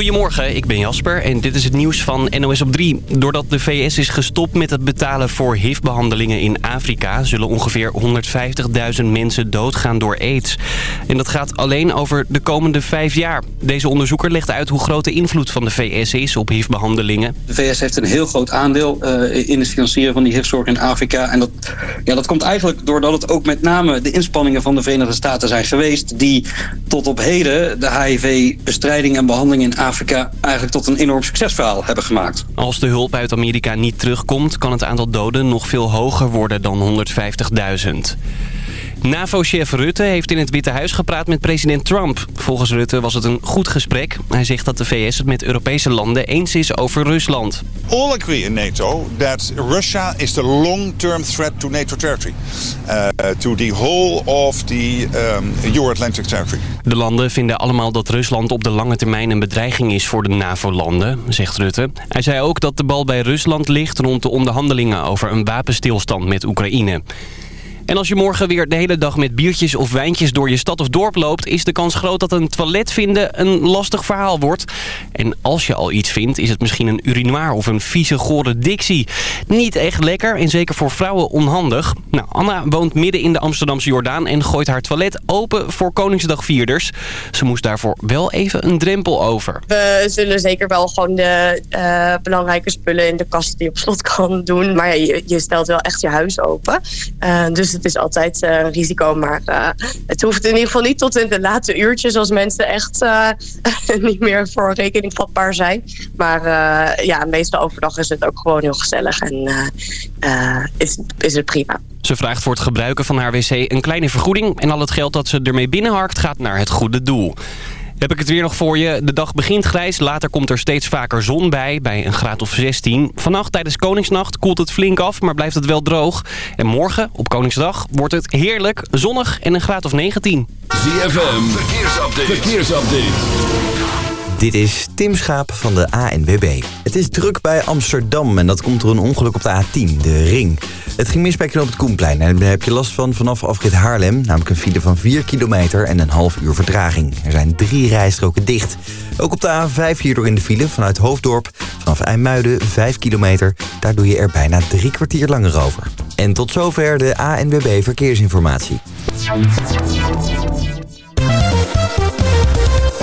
Goedemorgen, ik ben Jasper en dit is het nieuws van NOS op 3. Doordat de VS is gestopt met het betalen voor HIV-behandelingen in Afrika... zullen ongeveer 150.000 mensen doodgaan door aids. En dat gaat alleen over de komende vijf jaar. Deze onderzoeker legt uit hoe groot de invloed van de VS is op HIV-behandelingen. De VS heeft een heel groot aandeel uh, in het financieren van die HIV-zorg in Afrika. En dat, ja, dat komt eigenlijk doordat het ook met name de inspanningen van de Verenigde Staten zijn geweest... die tot op heden de HIV-bestrijding en behandeling in Afrika eigenlijk tot een enorm succesverhaal hebben gemaakt. Als de hulp uit Amerika niet terugkomt, kan het aantal doden nog veel hoger worden dan 150.000. NAVO-chef Rutte heeft in het Witte Huis gepraat met president Trump. Volgens Rutte was het een goed gesprek. Hij zegt dat de VS het met Europese landen eens is over Rusland. All agree in NATO that Russia is the long-term threat to NATO territory. Uh, to the whole of the um, Euro-Atlantic territory. De landen vinden allemaal dat Rusland op de lange termijn een bedreiging is voor de NAVO-landen, zegt Rutte. Hij zei ook dat de bal bij Rusland ligt rond de onderhandelingen over een wapenstilstand met Oekraïne. En als je morgen weer de hele dag met biertjes of wijntjes door je stad of dorp loopt... is de kans groot dat een toilet vinden een lastig verhaal wordt. En als je al iets vindt, is het misschien een urinoir of een vieze gore dictie. Niet echt lekker en zeker voor vrouwen onhandig. Nou, Anna woont midden in de Amsterdamse Jordaan en gooit haar toilet open voor Koningsdagvierders. Ze moest daarvoor wel even een drempel over. We zullen zeker wel gewoon de uh, belangrijke spullen in de kast die op slot kan doen. Maar je, stelt wel echt je huis open. Uh, dus het is altijd een risico. Maar uh, het hoeft in ieder geval niet tot in de late uurtjes... als mensen echt uh, niet meer voor rekening vatbaar zijn. Maar ja, meestal overdag is het ook gewoon heel gezellig en is, is het prima. Ze vraagt voor het gebruiken van haar wc een kleine vergoeding... en al het geld dat ze ermee binnenharkt gaat naar het goede doel. Heb ik het weer nog voor je. De dag begint grijs, later komt er steeds vaker zon bij, bij een graad of 16. Vannacht tijdens Koningsnacht koelt het flink af, maar blijft het wel droog. En morgen, op Koningsdag, wordt het heerlijk, zonnig en een graad of 19. ZFM, verkeersupdate. verkeersupdate. Dit is Tim Schaap van de ANWB. Het is druk bij Amsterdam en dat komt door een ongeluk op de A10, de Ring. Het ging mis bij knoop het Koenplein en daar heb je last van vanaf afrit Haarlem... namelijk een file van 4 kilometer en een half uur vertraging. Er zijn drie rijstroken dicht. Ook op de A5 hierdoor in de file vanuit Hoofddorp. Vanaf IJmuiden 5 kilometer, daar doe je er bijna drie kwartier langer over. En tot zover de ANWB Verkeersinformatie.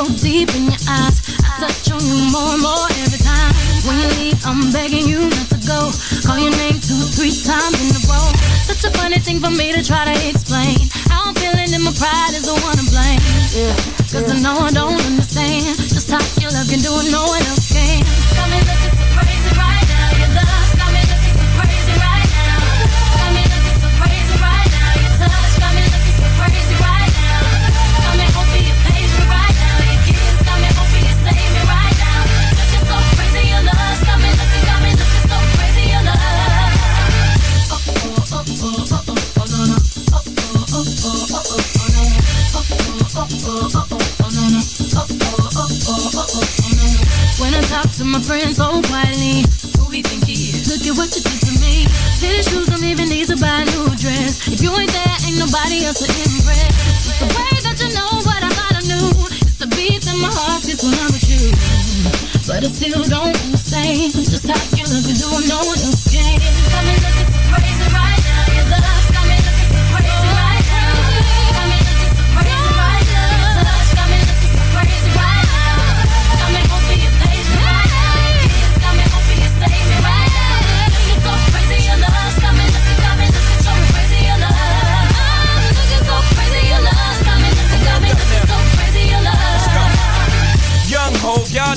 So deep in your eyes. I touch on you more and more every time. When you leave, I'm begging you not to go. Call your name two, three times in a row. Such a funny thing for me to try to explain. How I'm feeling and my pride is the one to blame. Yeah. Cause I know I don't understand just how your love can do it, no one else can. Got me looking so crazy right now. Your love got me looking so crazy right now. Got me looking so crazy right now. Your touch got me looking so crazy right now. Oh oh oh oh no no. Oh oh oh oh oh oh no no. When I talk to my friends so quietly, who we think he is? Look at what you did to me. Fitted shoes don't even need to buy a new dress. If you ain't there, ain't nobody else to impress. It's the way that you know what I thought I knew. It's the beat that my heart gets when I'm with you. But I still don't understand just how you look and do what no one else can. Got me looking so crazy right now. Your love's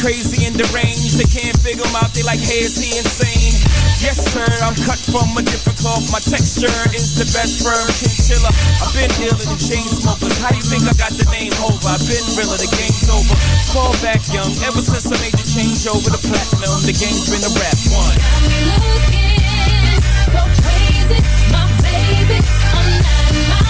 crazy and deranged. They can't figure him out, they like, hey, is he insane? Yes, sir, I'm cut from a different cloth. My texture is the best firm chinchilla. I've been dealing in chain smokers. How do you think I got the name Hova? I've been realer, the game's over. Fall back young, ever since I made the change over the platinum, the game's been a rap one. Got me looking so crazy, my baby. I'm not myself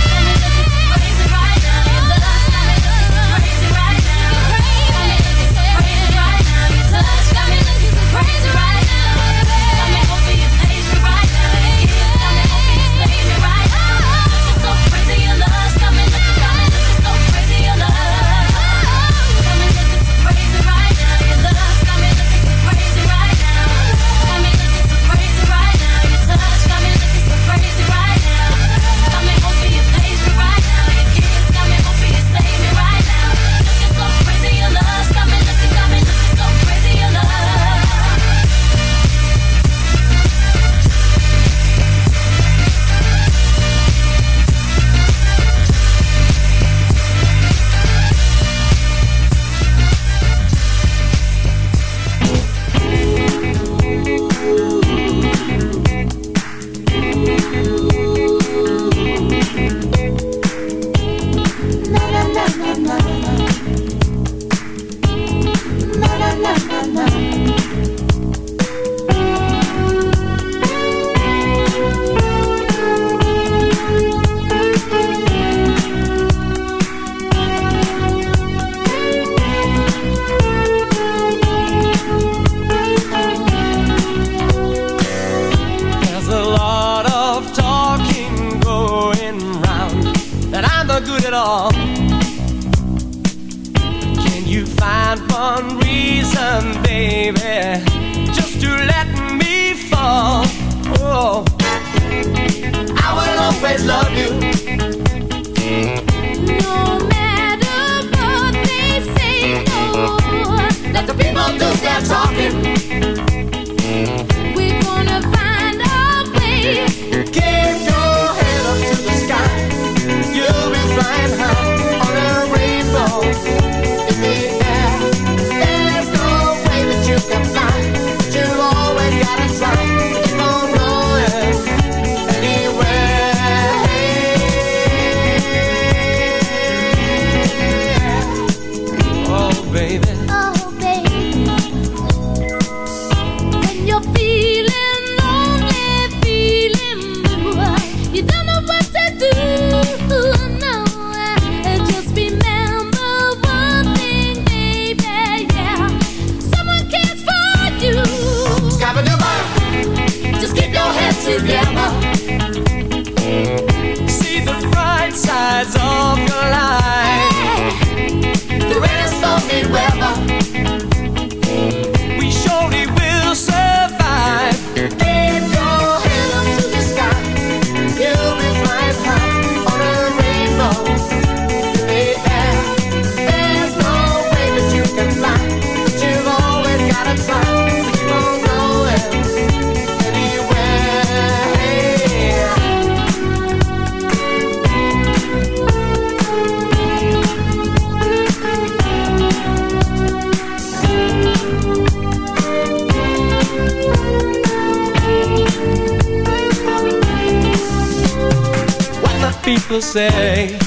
Say,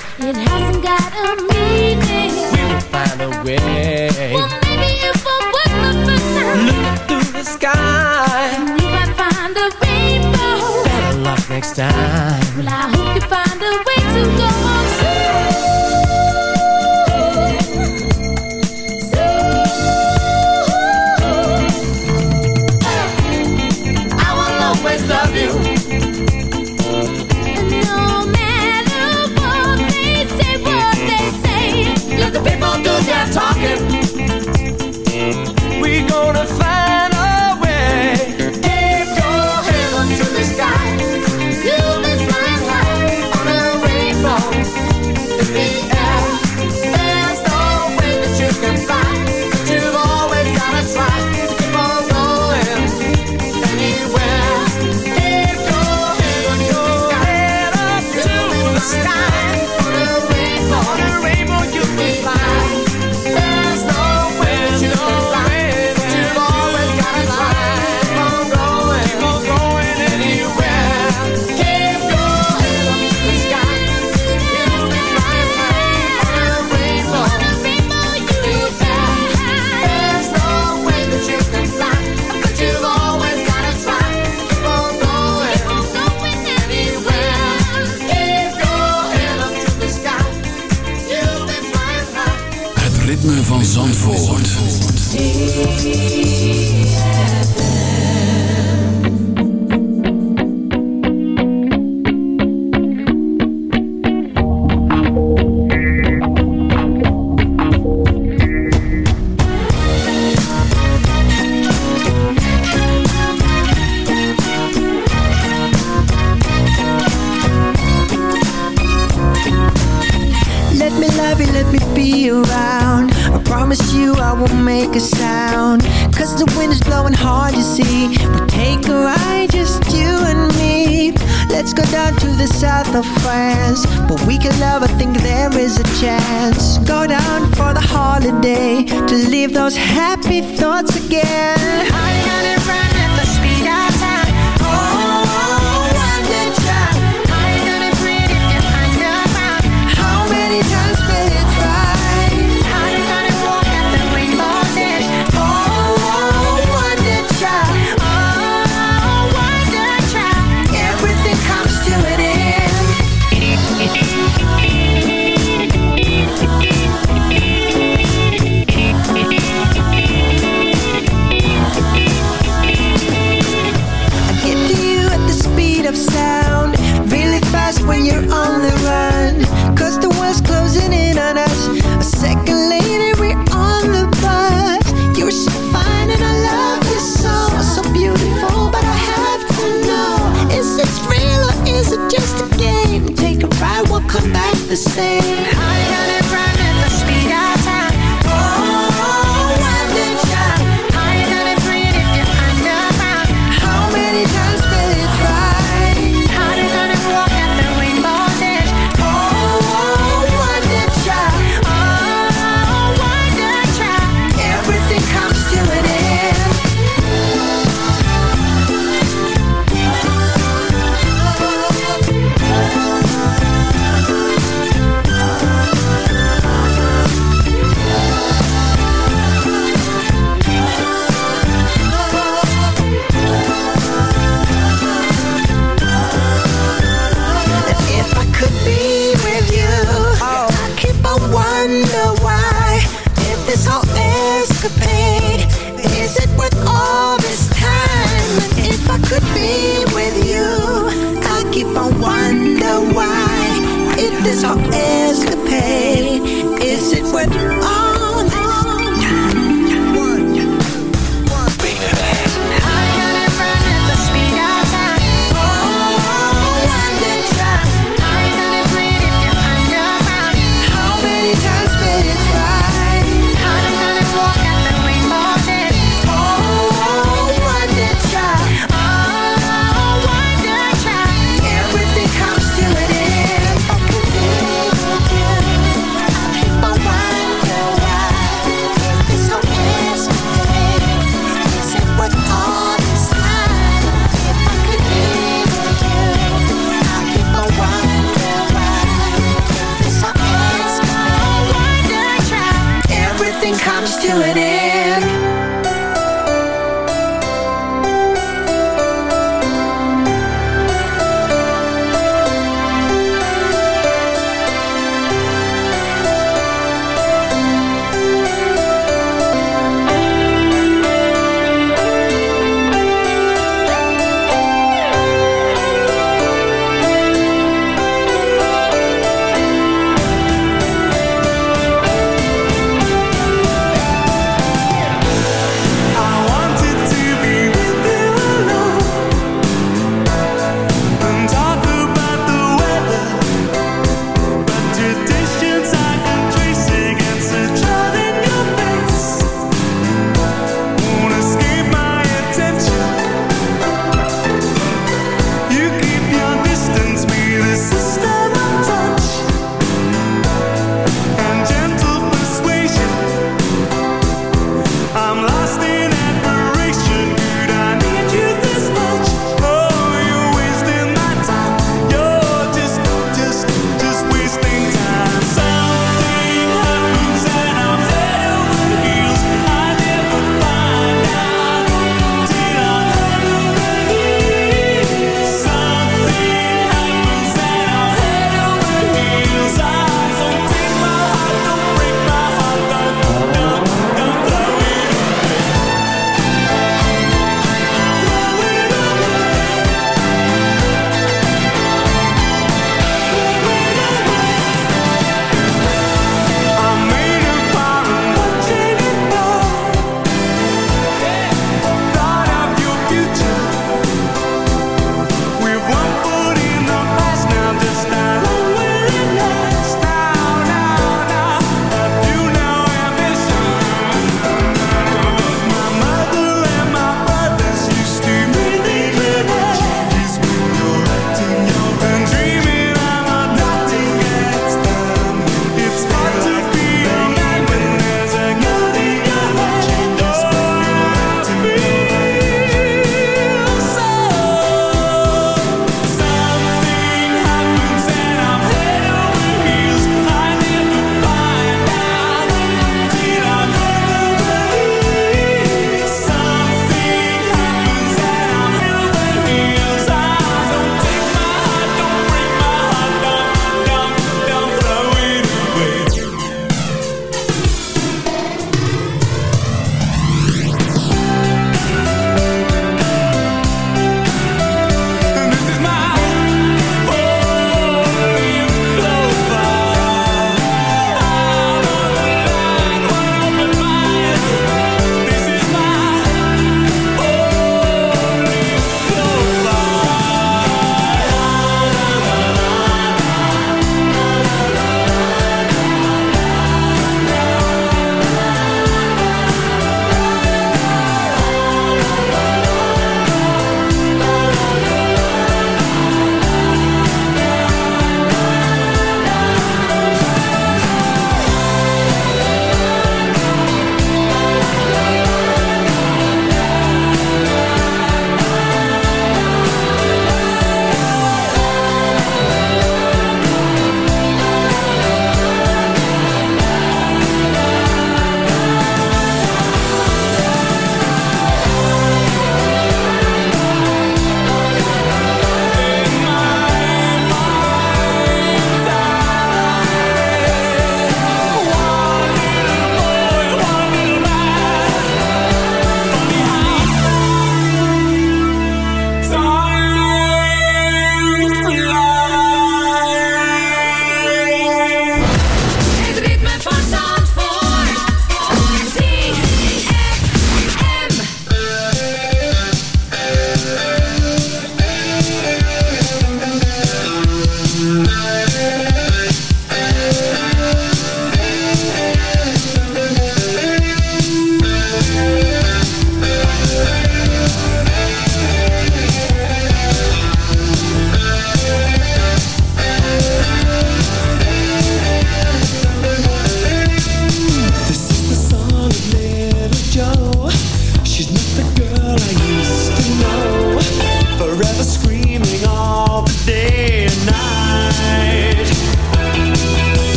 everything comes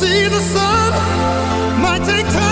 see the sun. Might take time,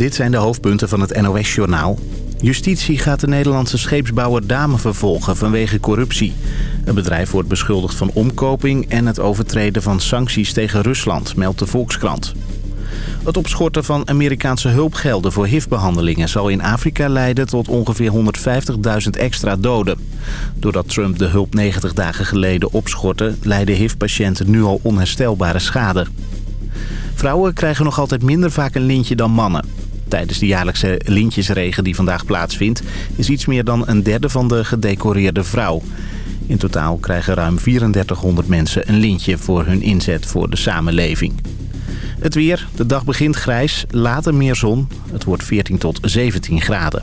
dit zijn de hoofdpunten van het NOS-journaal. Justitie gaat de Nederlandse scheepsbouwer Dame vervolgen vanwege corruptie. Het bedrijf wordt beschuldigd van omkoping en het overtreden van sancties tegen Rusland, meldt de Volkskrant. Het opschorten van Amerikaanse hulpgelden voor HIV-behandelingen zal in Afrika leiden tot ongeveer 150.000 extra doden. Doordat Trump de hulp 90 dagen geleden opschortte, lijden HIV-patiënten nu al onherstelbare schade. Vrouwen krijgen nog altijd minder vaak een lintje dan mannen. Tijdens de jaarlijkse lintjesregen die vandaag plaatsvindt... is iets meer dan een derde van de gedecoreerde vrouw. In totaal krijgen ruim 3400 mensen een lintje voor hun inzet voor de samenleving. Het weer, de dag begint grijs, later meer zon. Het wordt 14 tot 17 graden.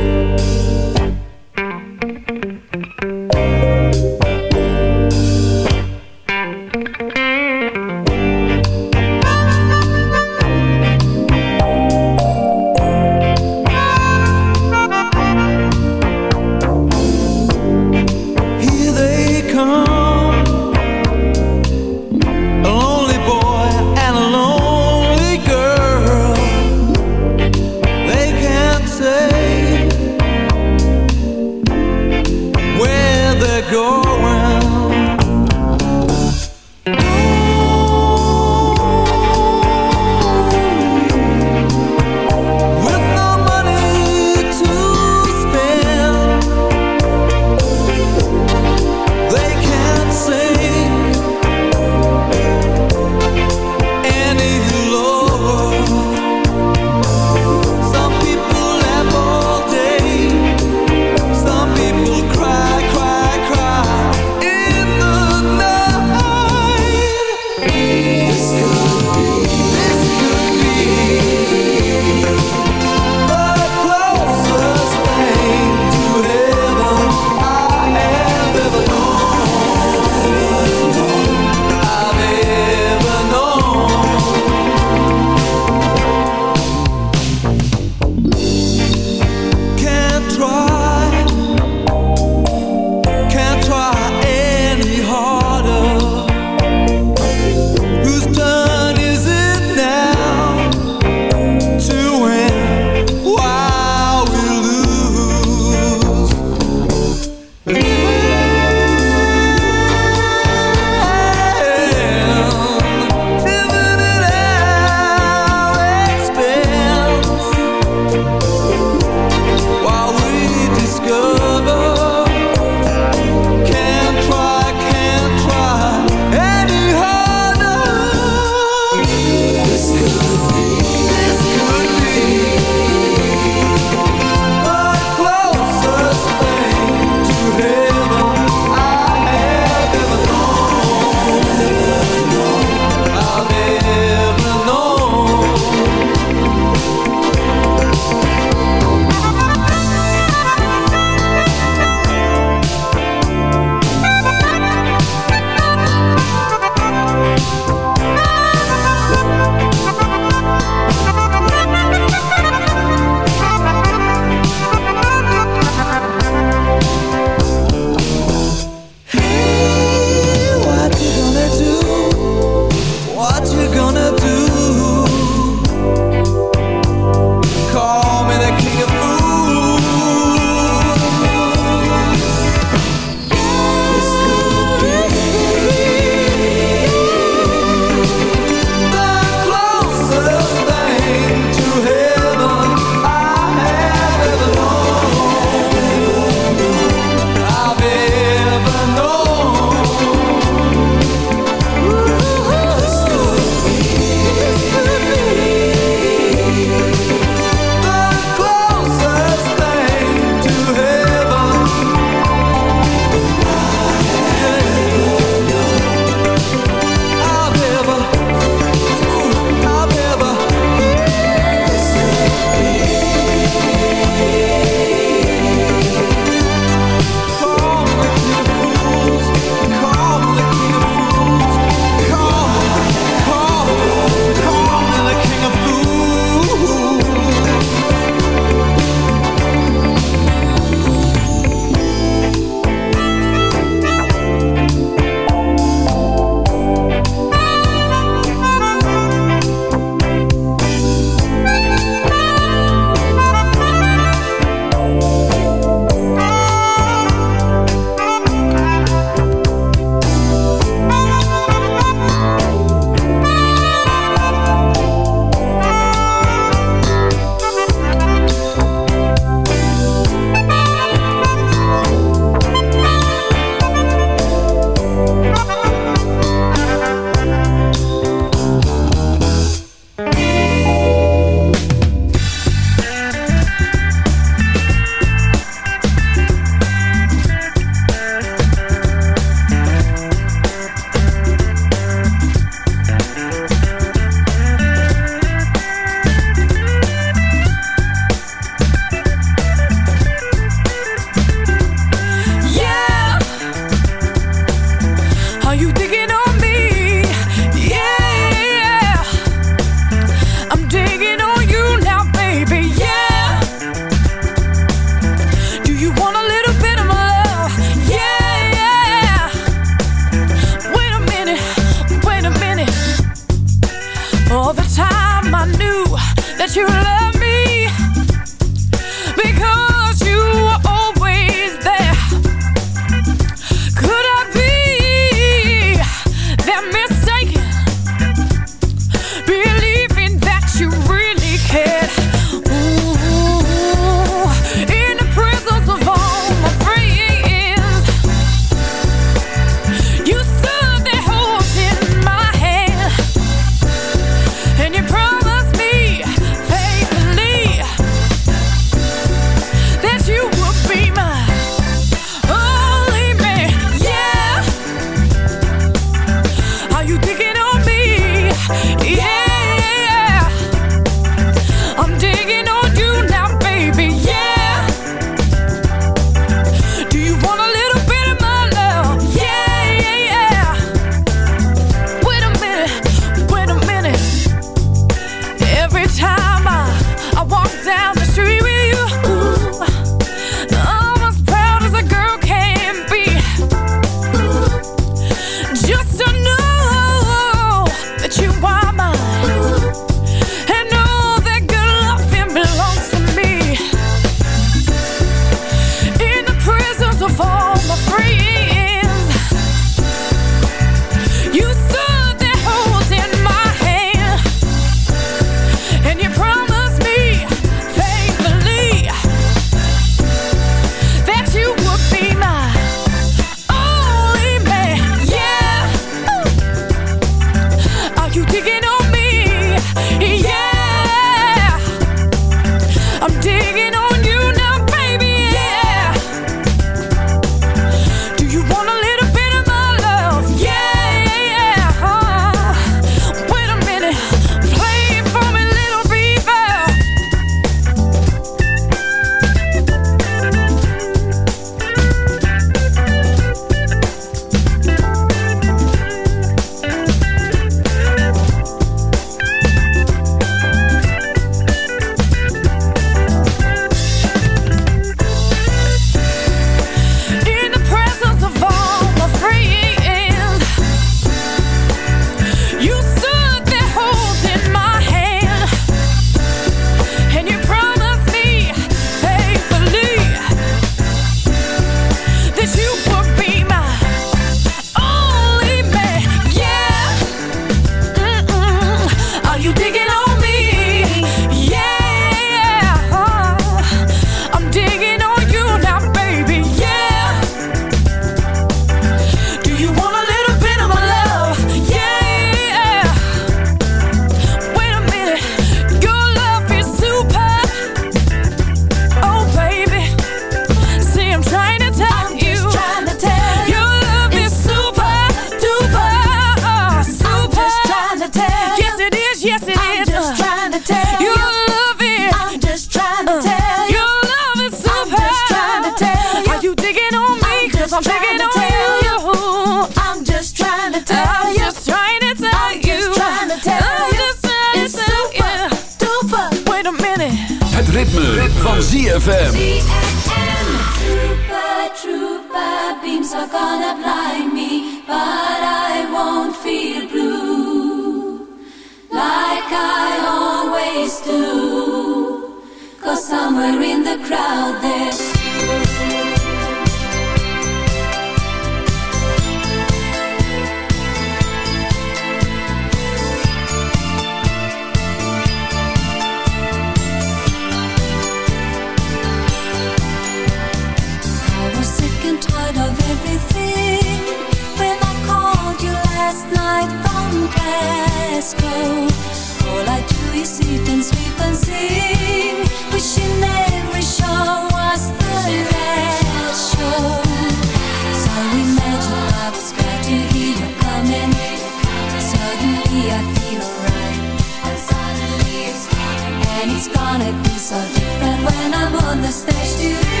on the stage tonight.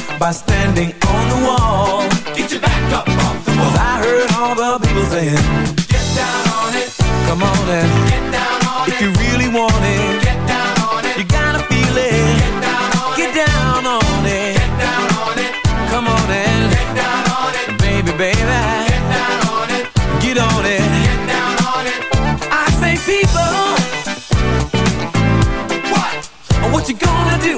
By standing on the wall. Get your back up off the wall. Cause I heard all the people saying, Get down on it. come on and Get down on if it. you really want it, Get down on it. you gotta feel it. Get down on Get it. down on it. Get down on it. Come on and Get down on it. baby, baby, Get down on it. get on it. Get down on it. I say people, What? what you gonna do?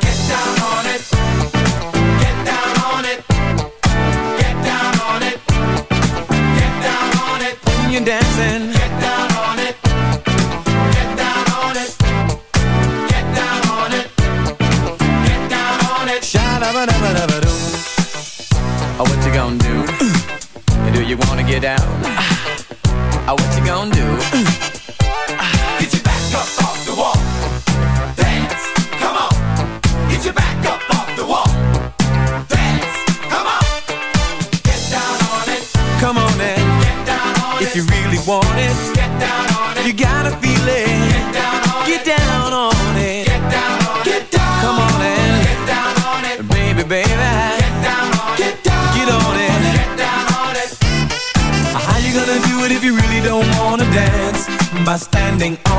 You're dancing. Get down on it. Get down on it. Get down on it. Get down on it. Shada da ba da ba da ba doo. Oh, what you gonna do? do you wanna get down? Oh, what you gonna do? think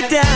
get down.